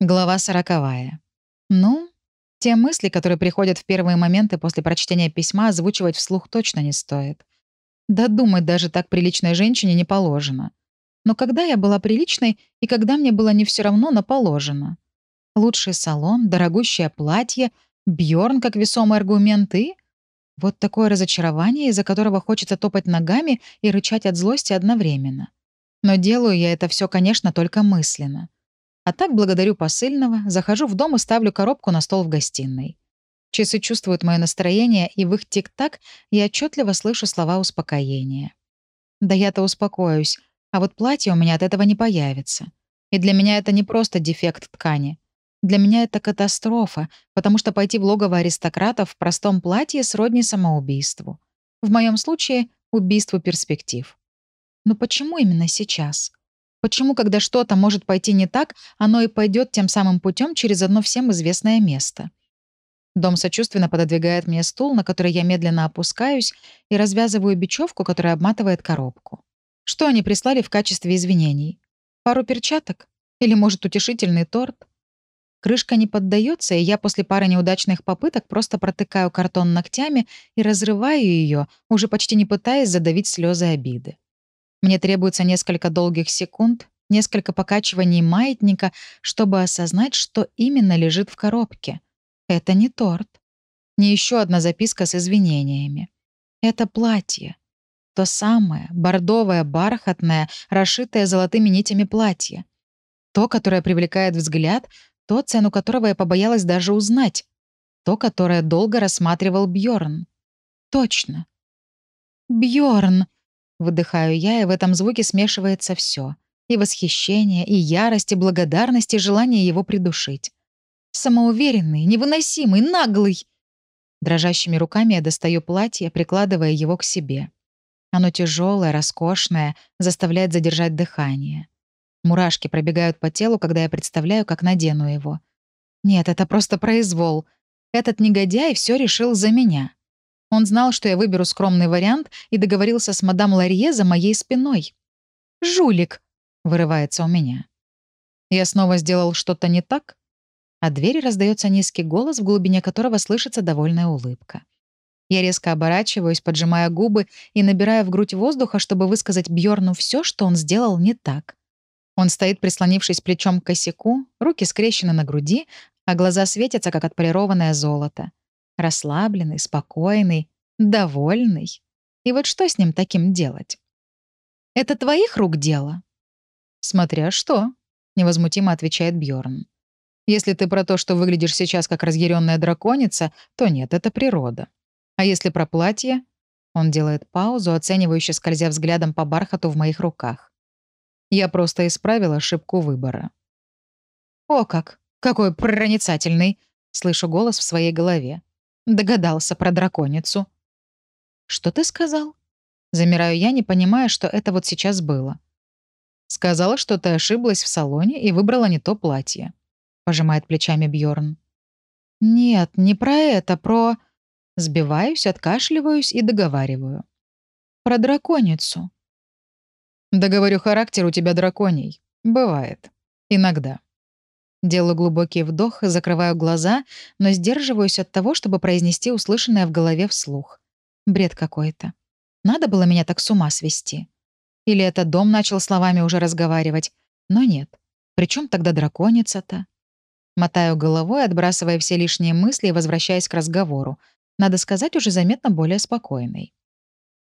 Глава сороковая. Ну, те мысли, которые приходят в первые моменты после прочтения письма, озвучивать вслух точно не стоит. Да думать даже так приличной женщине не положено. Но когда я была приличной и когда мне было не все равно, но положено? Лучший салон, дорогущее платье, Бьорн как весомый аргумент и... Вот такое разочарование, из-за которого хочется топать ногами и рычать от злости одновременно. Но делаю я это все, конечно, только мысленно. А так благодарю посыльного, захожу в дом и ставлю коробку на стол в гостиной. Часы чувствуют мое настроение, и в их тик-так я отчетливо слышу слова успокоения. Да я-то успокоюсь, а вот платье у меня от этого не появится. И для меня это не просто дефект ткани. Для меня это катастрофа, потому что пойти в логово аристократов в простом платье сродни самоубийству. В моем случае — убийству перспектив. Но почему именно сейчас? Почему, когда что-то может пойти не так, оно и пойдет тем самым путем через одно всем известное место? Дом сочувственно пододвигает мне стул, на который я медленно опускаюсь и развязываю бечевку, которая обматывает коробку. Что они прислали в качестве извинений? Пару перчаток? Или, может, утешительный торт? Крышка не поддается, и я после пары неудачных попыток просто протыкаю картон ногтями и разрываю ее, уже почти не пытаясь задавить слезы обиды. Мне требуется несколько долгих секунд, несколько покачиваний маятника, чтобы осознать, что именно лежит в коробке. Это не торт. Не еще одна записка с извинениями. Это платье. То самое, бордовое, бархатное, расшитое золотыми нитями платье. То, которое привлекает взгляд, то, цену которого я побоялась даже узнать. То, которое долго рассматривал Бьорн. Точно. Бьорн, Выдыхаю я, и в этом звуке смешивается все: И восхищение, и ярость, и благодарность, и желание его придушить. Самоуверенный, невыносимый, наглый. Дрожащими руками я достаю платье, прикладывая его к себе. Оно тяжелое, роскошное, заставляет задержать дыхание. Мурашки пробегают по телу, когда я представляю, как надену его. Нет, это просто произвол. Этот негодяй все решил за меня. Он знал, что я выберу скромный вариант и договорился с мадам Ларье за моей спиной. «Жулик!» — вырывается у меня. Я снова сделал что-то не так? А двери раздается низкий голос, в глубине которого слышится довольная улыбка. Я резко оборачиваюсь, поджимая губы и набирая в грудь воздуха, чтобы высказать Бьорну все, что он сделал не так. Он стоит, прислонившись плечом к косяку, руки скрещены на груди, а глаза светятся, как отполированное золото. Расслабленный, спокойный, довольный. И вот что с ним таким делать? Это твоих рук дело? Смотря что, невозмутимо отвечает Бьорн. Если ты про то, что выглядишь сейчас как разъяренная драконица, то нет, это природа. А если про платье? Он делает паузу, оценивающе скользя взглядом по бархату в моих руках. Я просто исправила ошибку выбора. «О как! Какой проницательный!» — слышу голос в своей голове. Догадался про драконицу. «Что ты сказал?» Замираю я, не понимая, что это вот сейчас было. «Сказала, что ты ошиблась в салоне и выбрала не то платье», — пожимает плечами Бьорн. «Нет, не про это, про...» Сбиваюсь, откашливаюсь и договариваю. «Про драконицу». «Да говорю, характер у тебя драконий. Бывает. Иногда». Делаю глубокий вдох, закрываю глаза, но сдерживаюсь от того, чтобы произнести услышанное в голове вслух. Бред какой-то. Надо было меня так с ума свести. Или этот дом начал словами уже разговаривать. Но нет. Причем тогда драконица-то? Мотаю головой, отбрасывая все лишние мысли и возвращаясь к разговору. Надо сказать, уже заметно более спокойной.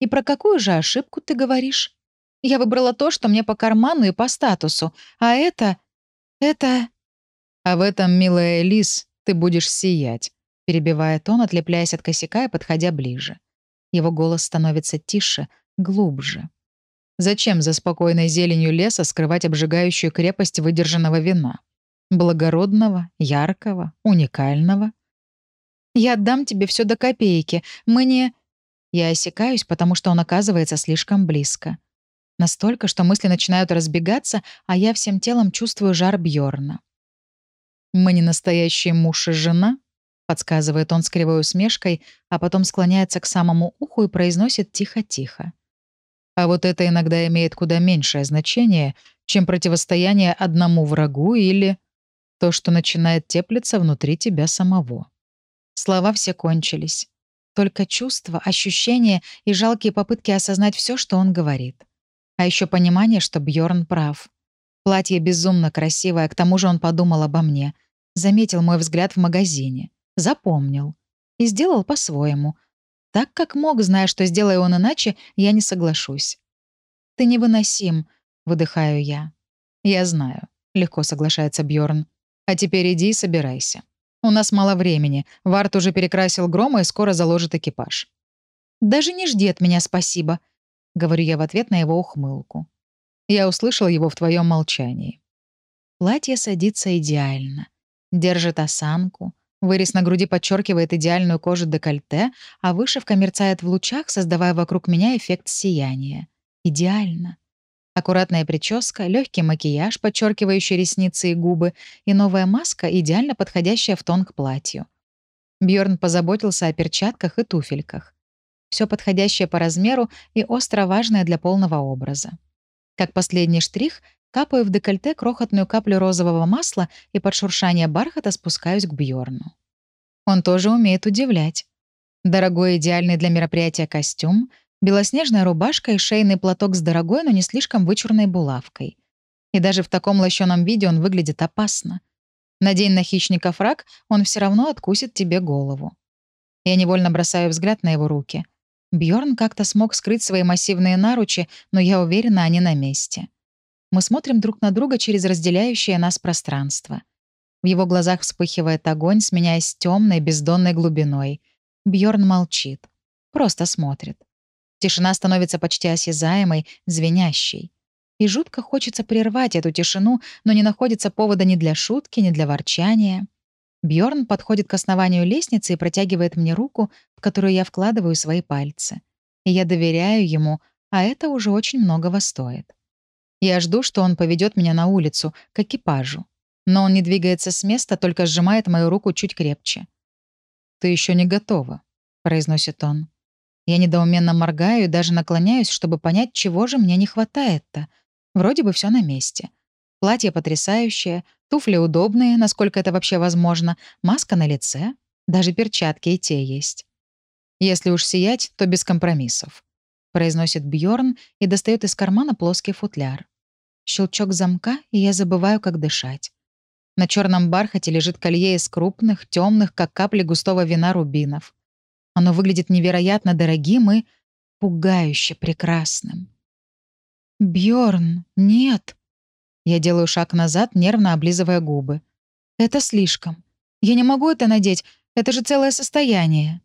«И про какую же ошибку ты говоришь? Я выбрала то, что мне по карману и по статусу, а это... это...» «А в этом, милая Элис, ты будешь сиять», — перебивает он, отлепляясь от косяка и подходя ближе. Его голос становится тише, глубже. Зачем за спокойной зеленью леса скрывать обжигающую крепость выдержанного вина? Благородного, яркого, уникального? «Я отдам тебе все до копейки. Мы не...» Я осекаюсь, потому что он оказывается слишком близко. Настолько, что мысли начинают разбегаться, а я всем телом чувствую жар Бьорна. «Мы не настоящий муж и жена?» — подсказывает он с кривой усмешкой, а потом склоняется к самому уху и произносит тихо-тихо. А вот это иногда имеет куда меньшее значение, чем противостояние одному врагу или... То, что начинает теплиться внутри тебя самого. Слова все кончились. Только чувства, ощущения и жалкие попытки осознать все, что он говорит. А еще понимание, что Бьорн прав. Платье безумно красивое, к тому же он подумал обо мне. Заметил мой взгляд в магазине. Запомнил. И сделал по-своему. Так как мог, зная, что сделаю он иначе, я не соглашусь. «Ты невыносим», — выдыхаю я. «Я знаю», — легко соглашается Бьорн. «А теперь иди и собирайся. У нас мало времени. Варт уже перекрасил грома и скоро заложит экипаж». «Даже не жди от меня спасибо», — говорю я в ответ на его ухмылку. Я услышал его в твоем молчании. Платье садится идеально. Держит осанку. Вырез на груди подчеркивает идеальную кожу декольте, а вышивка мерцает в лучах, создавая вокруг меня эффект сияния. Идеально. Аккуратная прическа, легкий макияж, подчеркивающий ресницы и губы, и новая маска, идеально подходящая в тон к платью. Бьорн позаботился о перчатках и туфельках. Все подходящее по размеру и остро важное для полного образа. Как последний штрих, капаю в декольте крохотную каплю розового масла и под шуршание бархата спускаюсь к Бьорну. Он тоже умеет удивлять. Дорогой идеальный для мероприятия костюм — Белоснежная рубашка и шейный платок с дорогой, но не слишком вычурной булавкой. И даже в таком лощеном виде он выглядит опасно. Надень на хищника фраг, он все равно откусит тебе голову. Я невольно бросаю взгляд на его руки. Бьорн как-то смог скрыть свои массивные наручи, но я уверена, они на месте. Мы смотрим друг на друга через разделяющее нас пространство. В его глазах вспыхивает огонь, сменяясь темной, бездонной глубиной. Бьорн молчит. Просто смотрит. Тишина становится почти осязаемой, звенящей. И жутко хочется прервать эту тишину, но не находится повода ни для шутки, ни для ворчания. Бьорн подходит к основанию лестницы и протягивает мне руку, в которую я вкладываю свои пальцы. И я доверяю ему, а это уже очень многого стоит. Я жду, что он поведет меня на улицу, к экипажу. Но он не двигается с места, только сжимает мою руку чуть крепче. «Ты еще не готова», — произносит он. Я недоуменно моргаю и даже наклоняюсь, чтобы понять, чего же мне не хватает-то. Вроде бы все на месте. Платье потрясающее, туфли удобные, насколько это вообще возможно, маска на лице, даже перчатки и те есть. Если уж сиять, то без компромиссов, произносит Бьорн и достает из кармана плоский футляр. Щелчок замка, и я забываю, как дышать. На черном бархате лежит колье из крупных, темных, как капли густого вина рубинов. Оно выглядит невероятно дорогим и пугающе прекрасным. Бьорн, нет. Я делаю шаг назад, нервно облизывая губы. Это слишком. Я не могу это надеть. Это же целое состояние.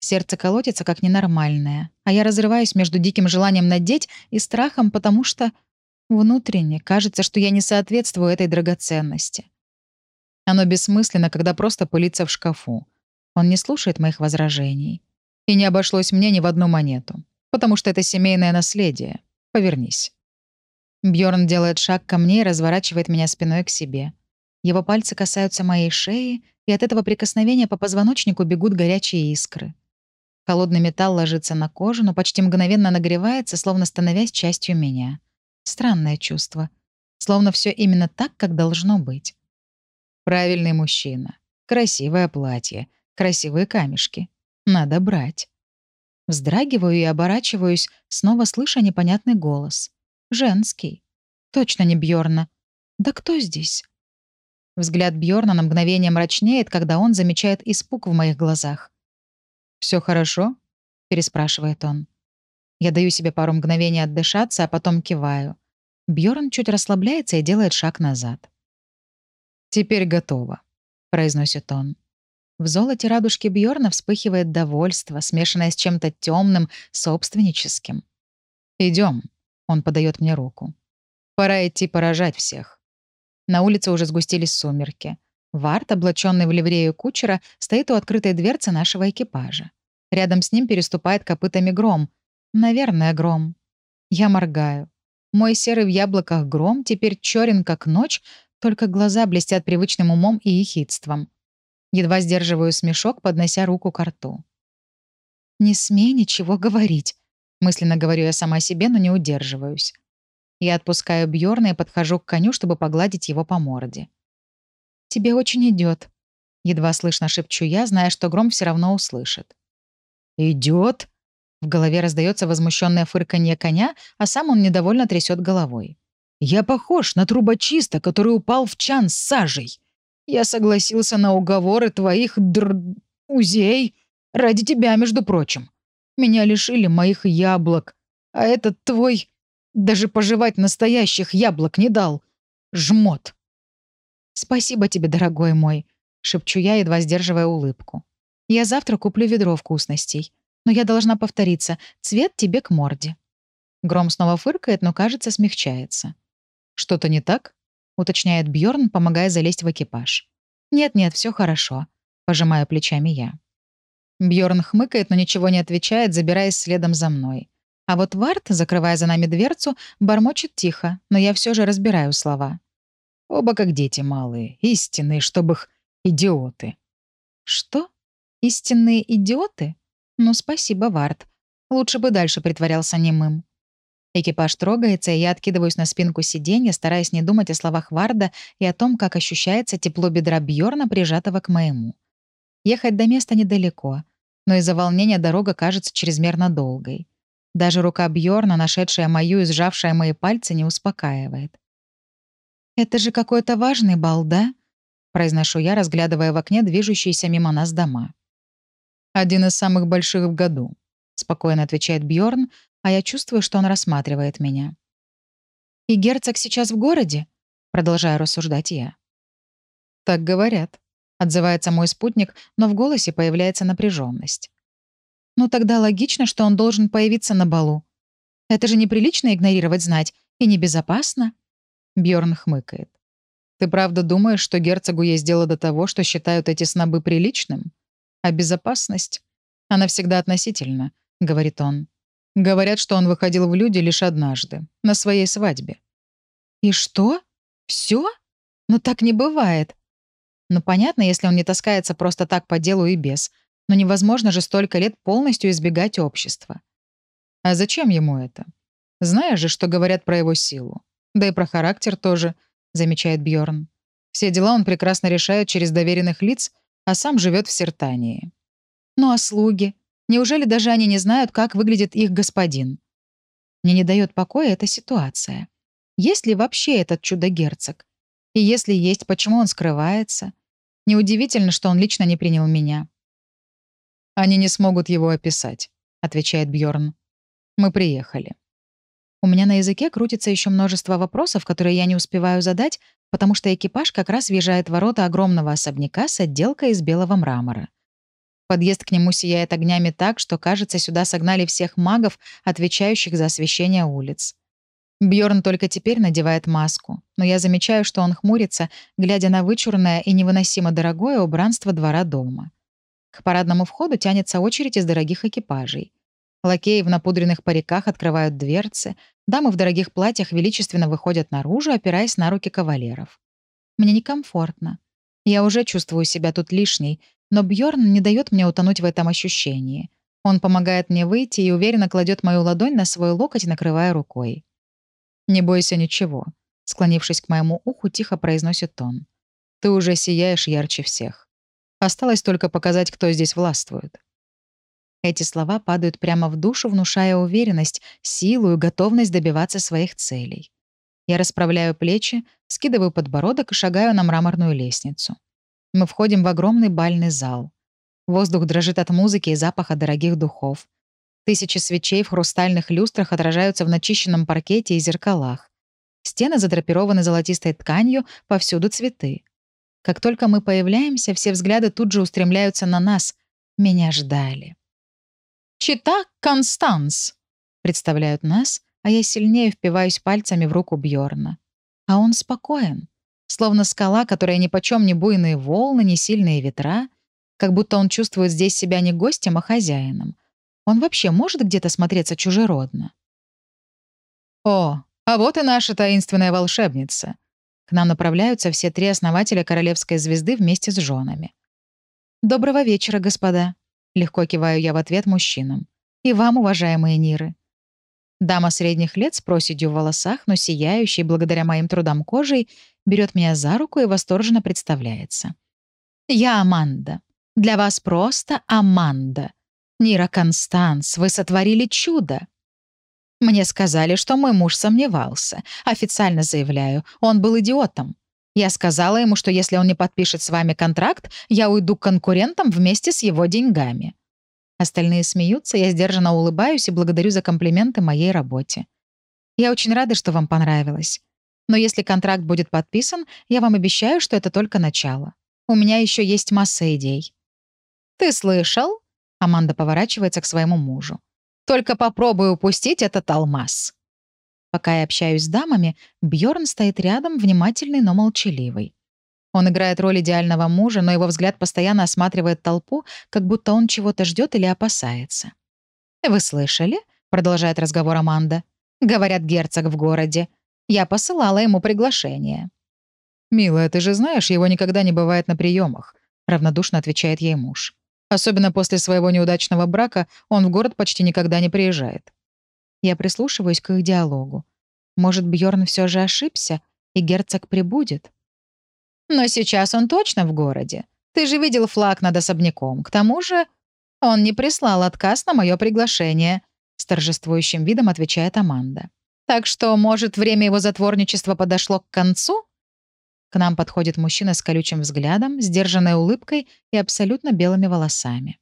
Сердце колотится как ненормальное, а я разрываюсь между диким желанием надеть и страхом, потому что внутренне кажется, что я не соответствую этой драгоценности. Оно бессмысленно, когда просто пылится в шкафу. Он не слушает моих возражений. И не обошлось мне ни в одну монету. Потому что это семейное наследие. Повернись. Бьорн делает шаг ко мне и разворачивает меня спиной к себе. Его пальцы касаются моей шеи, и от этого прикосновения по позвоночнику бегут горячие искры. Холодный металл ложится на кожу, но почти мгновенно нагревается, словно становясь частью меня. Странное чувство. Словно все именно так, как должно быть. Правильный мужчина. Красивое платье красивые камешки. Надо брать. Вздрагиваю и оборачиваюсь, снова слыша непонятный голос. Женский. Точно не Бьорна. Да кто здесь? Взгляд Бьорна на мгновение мрачнеет, когда он замечает испуг в моих глазах. Все хорошо?» — переспрашивает он. Я даю себе пару мгновений отдышаться, а потом киваю. Бьорн чуть расслабляется и делает шаг назад. «Теперь готово», — произносит он. В золоте радужки Бьорна вспыхивает довольство, смешанное с чем-то темным, собственническим. Идем, он подает мне руку. Пора идти поражать всех. На улице уже сгустились сумерки. Варт, облаченный в ливрею кучера, стоит у открытой дверцы нашего экипажа. Рядом с ним переступает копытами гром. Наверное, гром. Я моргаю. Мой серый в яблоках гром теперь черен, как ночь, только глаза блестят привычным умом и ехидством. Едва сдерживаю смешок, поднося руку к рту. «Не смей ничего говорить», — мысленно говорю я сама себе, но не удерживаюсь. Я отпускаю Бьорна и подхожу к коню, чтобы погладить его по морде. «Тебе очень идет. Едва слышно шепчу я, зная, что гром все равно услышит. Идет. В голове раздается возмущенное фырканье коня, а сам он недовольно трясет головой. «Я похож на трубочиста, который упал в чан с сажей. Я согласился на уговоры твоих др... узей. Ради тебя, между прочим. Меня лишили моих яблок. А этот твой даже пожевать настоящих яблок не дал. Жмот. Спасибо тебе, дорогой мой. Шепчу я, едва сдерживая улыбку. Я завтра куплю ведро вкусностей. Но я должна повториться. Цвет тебе к морде. Гром снова фыркает, но, кажется, смягчается. «Что-то не так?» — уточняет Бьорн, помогая залезть в экипаж. «Нет-нет, все хорошо», — пожимаю плечами я. Бьорн хмыкает, но ничего не отвечает, забираясь следом за мной. А вот Варт, закрывая за нами дверцу, бормочет тихо, но я все же разбираю слова. Оба как дети малые, истинные, чтобы их идиоты. Что? Истинные идиоты? Ну, спасибо, Варт. Лучше бы дальше притворялся немым. Экипаж трогается, и я откидываюсь на спинку сиденья, стараясь не думать о словах Варда и о том, как ощущается тепло бедра Бьорна, прижатого к моему. Ехать до места недалеко, но из-за волнения дорога кажется чрезмерно долгой. Даже рука Бьорна, нашедшая мою и сжавшая мои пальцы, не успокаивает. «Это же какой-то важный бал, да?» — произношу я, разглядывая в окне движущиеся мимо нас дома. «Один из самых больших в году», — спокойно отвечает Бьорн, а я чувствую, что он рассматривает меня. «И герцог сейчас в городе?» — продолжаю рассуждать я. «Так говорят», — отзывается мой спутник, но в голосе появляется напряженность. Ну тогда логично, что он должен появиться на балу. Это же неприлично игнорировать знать и небезопасно. Бьорн хмыкает. Ты правда думаешь, что герцогу есть дело до того, что считают эти снобы приличным? А безопасность? Она всегда относительна, говорит он. Говорят, что он выходил в люди лишь однажды, на своей свадьбе. И что? Все? Но ну так не бывает. Ну понятно, если он не таскается просто так по делу и без но невозможно же столько лет полностью избегать общества. А зачем ему это? Знаешь же, что говорят про его силу. Да и про характер тоже, замечает Бьорн. Все дела он прекрасно решает через доверенных лиц, а сам живет в Сертании. Ну а слуги? Неужели даже они не знают, как выглядит их господин? Мне не дает покоя эта ситуация. Есть ли вообще этот чудо-герцог? И если есть, почему он скрывается? Неудивительно, что он лично не принял меня. Они не смогут его описать, отвечает Бьорн. Мы приехали. У меня на языке крутится еще множество вопросов, которые я не успеваю задать, потому что экипаж как раз въезжает в ворота огромного особняка с отделкой из белого мрамора. Подъезд к нему сияет огнями так, что, кажется, сюда согнали всех магов, отвечающих за освещение улиц. Бьорн только теперь надевает маску, но я замечаю, что он хмурится, глядя на вычурное и невыносимо дорогое убранство двора дома. К парадному входу тянется очередь из дорогих экипажей. Лакеи в напудренных париках открывают дверцы, дамы в дорогих платьях величественно выходят наружу, опираясь на руки кавалеров. Мне некомфортно. Я уже чувствую себя тут лишней, но Бьорн не дает мне утонуть в этом ощущении. Он помогает мне выйти и уверенно кладет мою ладонь на свой локоть, накрывая рукой. «Не бойся ничего», — склонившись к моему уху, тихо произносит он. «Ты уже сияешь ярче всех. Осталось только показать, кто здесь властвует. Эти слова падают прямо в душу, внушая уверенность, силу и готовность добиваться своих целей. Я расправляю плечи, скидываю подбородок и шагаю на мраморную лестницу. Мы входим в огромный бальный зал. Воздух дрожит от музыки и запаха дорогих духов. Тысячи свечей в хрустальных люстрах отражаются в начищенном паркете и зеркалах. Стены задрапированы золотистой тканью, повсюду цветы. Как только мы появляемся, все взгляды тут же устремляются на нас. Меня ждали. «Чита Констанс!» Представляют нас, а я сильнее впиваюсь пальцами в руку Бьорна. А он спокоен. Словно скала, которая ни почем не буйные волны, ни сильные ветра. Как будто он чувствует здесь себя не гостем, а хозяином. Он вообще может где-то смотреться чужеродно? «О, а вот и наша таинственная волшебница», к нам направляются все три основателя королевской звезды вместе с женами. «Доброго вечера, господа», — легко киваю я в ответ мужчинам. «И вам, уважаемые Ниры». Дама средних лет с проседью в волосах, но сияющей благодаря моим трудам кожей, берет меня за руку и восторженно представляется. «Я Аманда. Для вас просто Аманда. Нира Констанс, вы сотворили чудо». Мне сказали, что мой муж сомневался. Официально заявляю, он был идиотом. Я сказала ему, что если он не подпишет с вами контракт, я уйду к конкурентам вместе с его деньгами. Остальные смеются, я сдержанно улыбаюсь и благодарю за комплименты моей работе. Я очень рада, что вам понравилось. Но если контракт будет подписан, я вам обещаю, что это только начало. У меня еще есть масса идей. «Ты слышал?» Аманда поворачивается к своему мужу. «Только попробуй упустить этот алмаз». Пока я общаюсь с дамами, Бьорн стоит рядом, внимательный, но молчаливый. Он играет роль идеального мужа, но его взгляд постоянно осматривает толпу, как будто он чего-то ждет или опасается. «Вы слышали?» — продолжает разговор Аманда. «Говорят, герцог в городе. Я посылала ему приглашение». «Милая, ты же знаешь, его никогда не бывает на приемах», — равнодушно отвечает ей муж. «Особенно после своего неудачного брака он в город почти никогда не приезжает. Я прислушиваюсь к их диалогу. Может, Бьорн все же ошибся, и герцог прибудет? Но сейчас он точно в городе. Ты же видел флаг над особняком. К тому же он не прислал отказ на мое приглашение, с торжествующим видом отвечает Аманда. Так что, может, время его затворничества подошло к концу? К нам подходит мужчина с колючим взглядом, сдержанной улыбкой и абсолютно белыми волосами.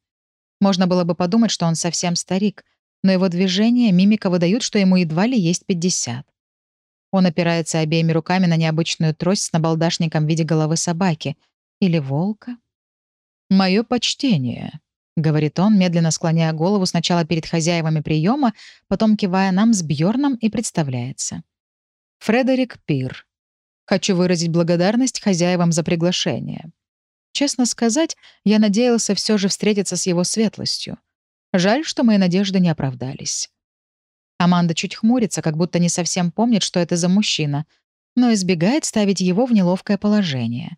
Можно было бы подумать, что он совсем старик — но его движения, мимика выдают, что ему едва ли есть 50. Он опирается обеими руками на необычную трость с набалдашником в виде головы собаки. Или волка. «Мое почтение», — говорит он, медленно склоняя голову сначала перед хозяевами приема, потом кивая нам с Бьорном и представляется. «Фредерик Пир. Хочу выразить благодарность хозяевам за приглашение. Честно сказать, я надеялся все же встретиться с его светлостью. Жаль, что мои надежды не оправдались. Аманда чуть хмурится, как будто не совсем помнит, что это за мужчина, но избегает ставить его в неловкое положение.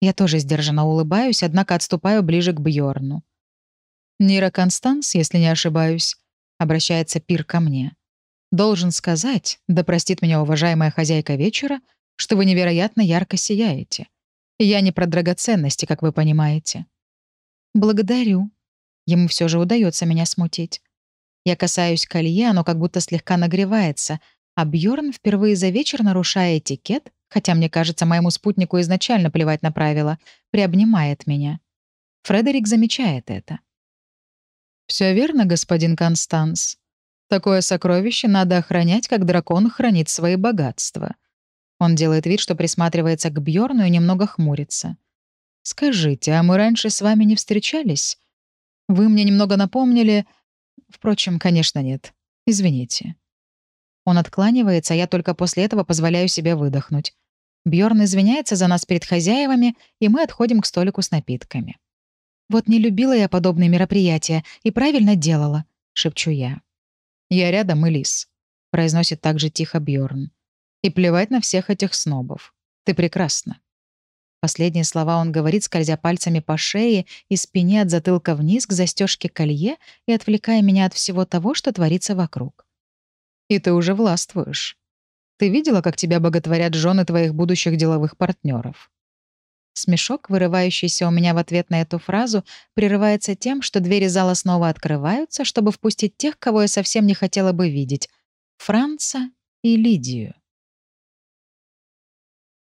Я тоже сдержанно улыбаюсь, однако отступаю ближе к Бьорну. «Нира Констанс, если не ошибаюсь», — обращается Пир ко мне. «Должен сказать, да простит меня уважаемая хозяйка вечера, что вы невероятно ярко сияете. Я не про драгоценности, как вы понимаете». «Благодарю», Ему все же удается меня смутить. Я касаюсь колье, оно как будто слегка нагревается, а Бьорн впервые за вечер, нарушая этикет, хотя мне кажется, моему спутнику изначально плевать на правила, приобнимает меня. Фредерик замечает это. Все верно, господин Констанс. Такое сокровище надо охранять, как дракон хранит свои богатства. Он делает вид, что присматривается к Бьорну и немного хмурится. Скажите, а мы раньше с вами не встречались? Вы мне немного напомнили... Впрочем, конечно, нет. Извините. Он откланивается, а я только после этого позволяю себе выдохнуть. Бьорн извиняется за нас перед хозяевами, и мы отходим к столику с напитками. «Вот не любила я подобные мероприятия и правильно делала», — шепчу я. «Я рядом, Элис», — произносит также тихо Бьорн. «И плевать на всех этих снобов. Ты прекрасна». Последние слова он говорит, скользя пальцами по шее и спине от затылка вниз к застежке колье и отвлекая меня от всего того, что творится вокруг. «И ты уже властвуешь. Ты видела, как тебя боготворят жены твоих будущих деловых партнеров? Смешок, вырывающийся у меня в ответ на эту фразу, прерывается тем, что двери зала снова открываются, чтобы впустить тех, кого я совсем не хотела бы видеть — Франца и Лидию.